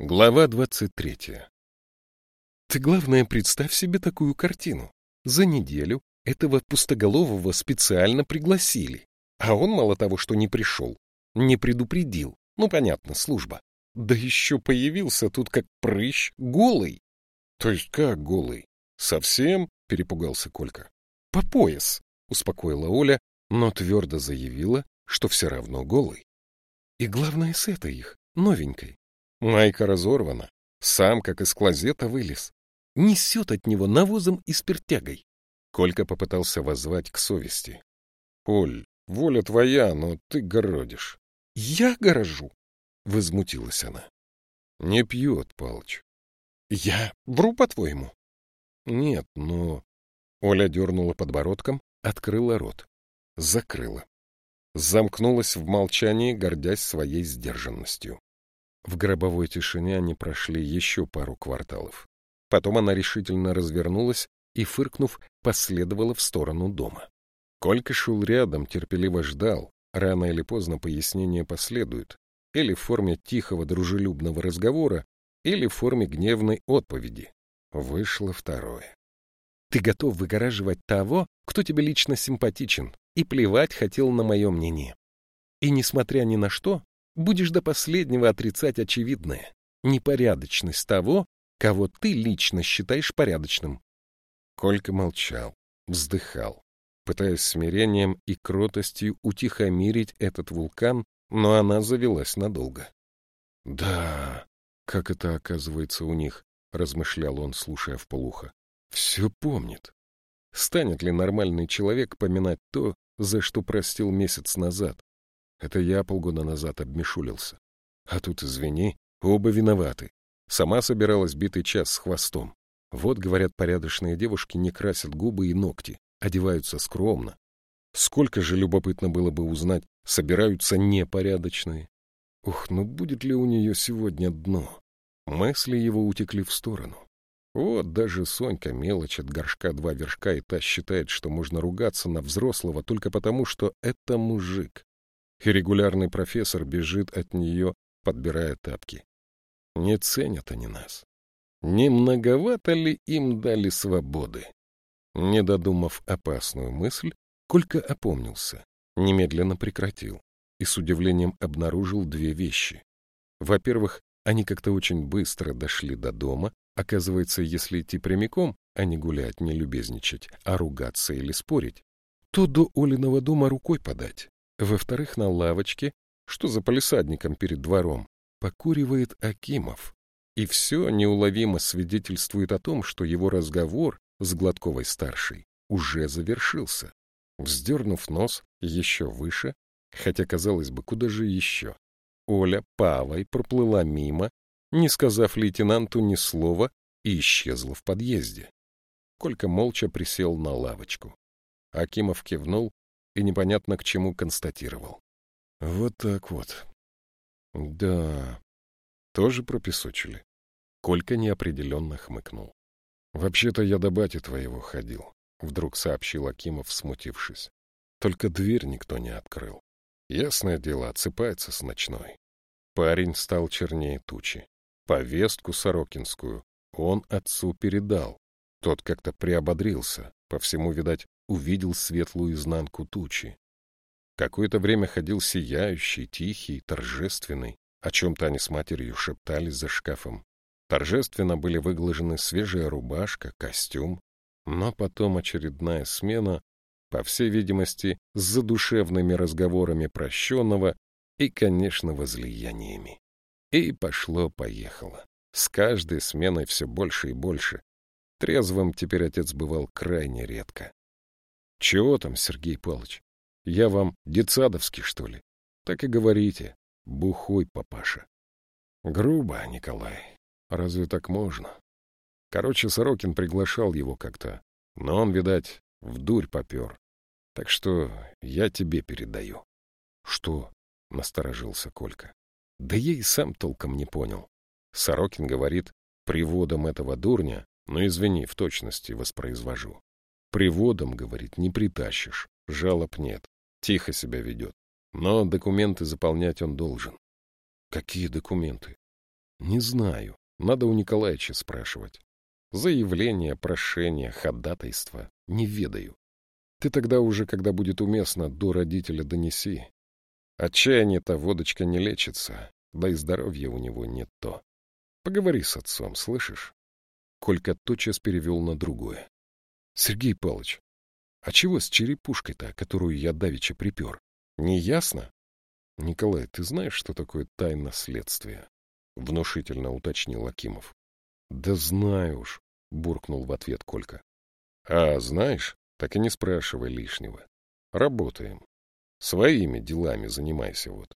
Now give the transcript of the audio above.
Глава двадцать третья. Ты, главное, представь себе такую картину. За неделю этого пустоголового специально пригласили, а он мало того, что не пришел, не предупредил. Ну, понятно, служба. Да еще появился тут как прыщ, голый. То есть как голый? Совсем? Перепугался Колька. По пояс, успокоила Оля, но твердо заявила, что все равно голый. И главное с этой их, новенькой. Майка разорвана, сам как из клозета вылез. Несет от него навозом и спиртягой. Колька попытался воззвать к совести. — Оль, воля твоя, но ты городишь. — Я горожу, — возмутилась она. — Не пьет, Палыч. — Я вру, по-твоему? — Нет, но... Оля дернула подбородком, открыла рот. Закрыла. Замкнулась в молчании, гордясь своей сдержанностью. В гробовой тишине они прошли еще пару кварталов. Потом она решительно развернулась и, фыркнув, последовала в сторону дома. Колька шел рядом, терпеливо ждал. Рано или поздно пояснение последует. Или в форме тихого дружелюбного разговора, или в форме гневной отповеди. Вышло второе. Ты готов выгораживать того, кто тебе лично симпатичен, и плевать хотел на мое мнение. И, несмотря ни на что, будешь до последнего отрицать очевидное — непорядочность того, кого ты лично считаешь порядочным. Колька молчал, вздыхал, пытаясь смирением и кротостью утихомирить этот вулкан, но она завелась надолго. — Да, как это оказывается у них, — размышлял он, слушая вполуха. — Все помнит. Станет ли нормальный человек поминать то, за что простил месяц назад, это я полгода назад обмешулился. А тут, извини, оба виноваты. Сама собиралась битый час с хвостом. Вот, говорят, порядочные девушки не красят губы и ногти, одеваются скромно. Сколько же любопытно было бы узнать, собираются непорядочные. Ух, ну будет ли у нее сегодня дно? Мысли его утекли в сторону. Вот даже Сонька, мелочь от горшка два вершка, и та считает, что можно ругаться на взрослого только потому, что это мужик и регулярный профессор бежит от нее, подбирая тапки. Не ценят они нас. Не многовато ли им дали свободы? Не додумав опасную мысль, Колька опомнился, немедленно прекратил и с удивлением обнаружил две вещи. Во-первых, они как-то очень быстро дошли до дома. Оказывается, если идти прямиком, а не гулять, не любезничать, а ругаться или спорить, то до Олиного дома рукой подать. Во-вторых, на лавочке, что за полисадником перед двором, покуривает Акимов. И все неуловимо свидетельствует о том, что его разговор с Гладковой-старшей уже завершился. Вздернув нос еще выше, хотя, казалось бы, куда же еще, Оля павой проплыла мимо, не сказав лейтенанту ни слова, и исчезла в подъезде. Колька молча присел на лавочку. Акимов кивнул и непонятно к чему констатировал. Вот так вот. Да, тоже пропесочили. Колька неопределенно хмыкнул. Вообще-то я до бати твоего ходил, вдруг сообщил Акимов, смутившись. Только дверь никто не открыл. Ясное дело, отсыпается с ночной. Парень стал чернее тучи. Повестку Сорокинскую он отцу передал. Тот как-то приободрился, по всему, видать, увидел светлую изнанку тучи. Какое-то время ходил сияющий, тихий, торжественный. О чем-то они с матерью шептались за шкафом. Торжественно были выглажены свежая рубашка, костюм. Но потом очередная смена, по всей видимости, с задушевными разговорами прощенного и, конечно, возлияниями. И пошло-поехало. С каждой сменой все больше и больше. Трезвым теперь отец бывал крайне редко. Чего там, Сергей Павлович? Я вам детсадовский, что ли? Так и говорите. Бухой папаша. Грубо, Николай. Разве так можно? Короче, Сорокин приглашал его как-то, но он, видать, в дурь попер. Так что я тебе передаю. Что? — насторожился Колька. Да я и сам толком не понял. Сорокин говорит, приводом этого дурня, но извини, в точности воспроизвожу. Приводом, говорит, не притащишь, жалоб нет, тихо себя ведет. Но документы заполнять он должен. Какие документы? Не знаю. Надо у Николаевича спрашивать. Заявление, прошение, ходатайство. Не ведаю. Ты тогда уже, когда будет уместно, до родителя донеси. Отчаяние-то водочка не лечится, да и здоровья у него не то. Поговори с отцом, слышишь? Колька тотчас перевел на другое. — Сергей Павлович, а чего с черепушкой-то, которую я давеча припер? Не ясно? — Николай, ты знаешь, что такое тайна следствия? — внушительно уточнил Акимов. — Да знаю уж, — буркнул в ответ Колька. — А, знаешь, так и не спрашивай лишнего. Работаем. Своими делами занимайся вот.